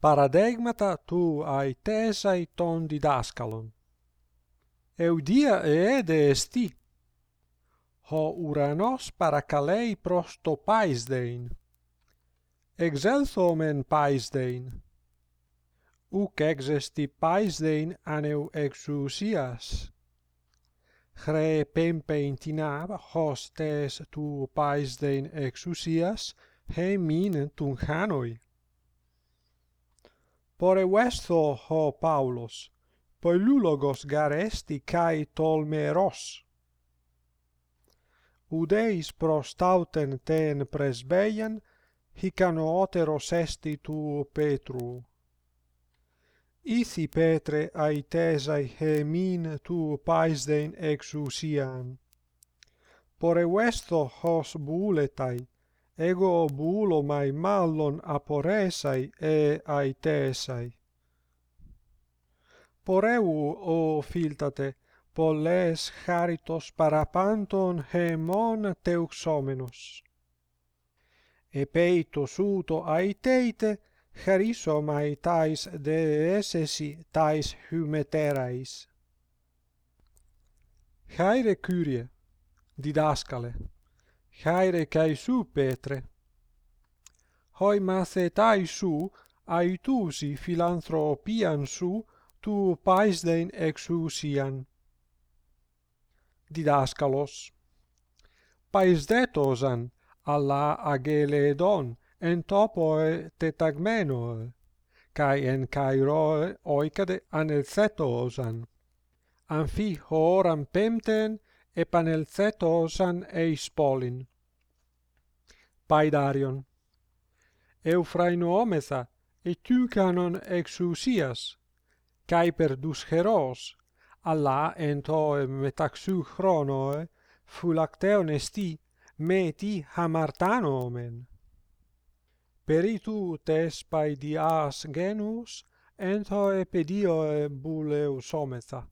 Παραδέγματα του αητέσαι των διδάσκαλων. Εουδία εέδε εστί. Ο ουρανός παρακαλέει προς το πάισδεϊν. Εξέλθομεν πάισδεϊν. Ουκ εξεστι πάισδεϊν ανεου εξουσίας. Χρε πέμπειν την αβ, χωστές του πάισδεϊν εξουσίας, χεμίνεν τον χάνοι. Pore vesto, ho Paulos, poilulogos garesti kai tolmeros. Udeis prostauten ten presbeian, hicano oteros esti tu Petru. Ithi Petre aitesai hemin tu paisdein exusian. Pore vesto hos buletai, ego bulomai mallon aporesai e aitesai. Poreu, o filtate, polles charitos parapanton hemon teuxomenos. Επέιτος ούτω αιτέιτε, χαρίσομαι τάις δεέσεσι τάις χυμετέραις. Χάιρε Κύριε, διδάσκαλε, χάιρε καί σου πέτρε. Χόι μας ετάι σου, αιτούσι φιλανθρωπίαν σου, του πάισδεν εξουσίαν. Διδάσκαλος. Παϊσδέτοζαν, αλλά αγγελεδόν, εν τόποε τεταγμένοε, καί εν καιρώε οίκατε ανελθέτοζαν. Αμφι χώραν πέμπτεν, επανελθέτω όσαν εις πόλην. Παϊδάριον. Εουφραϊνοόμεθα, ετύκανον εξουσίας, καί περδούς χερός, αλλά εν το μεταξύ χρόνοε φυλακτέον εστί, με τι χαμαρτάνομεν. Περί του τες παϊδιάς γένους, εν το επαιδίωε μπουλεουσόμεθα.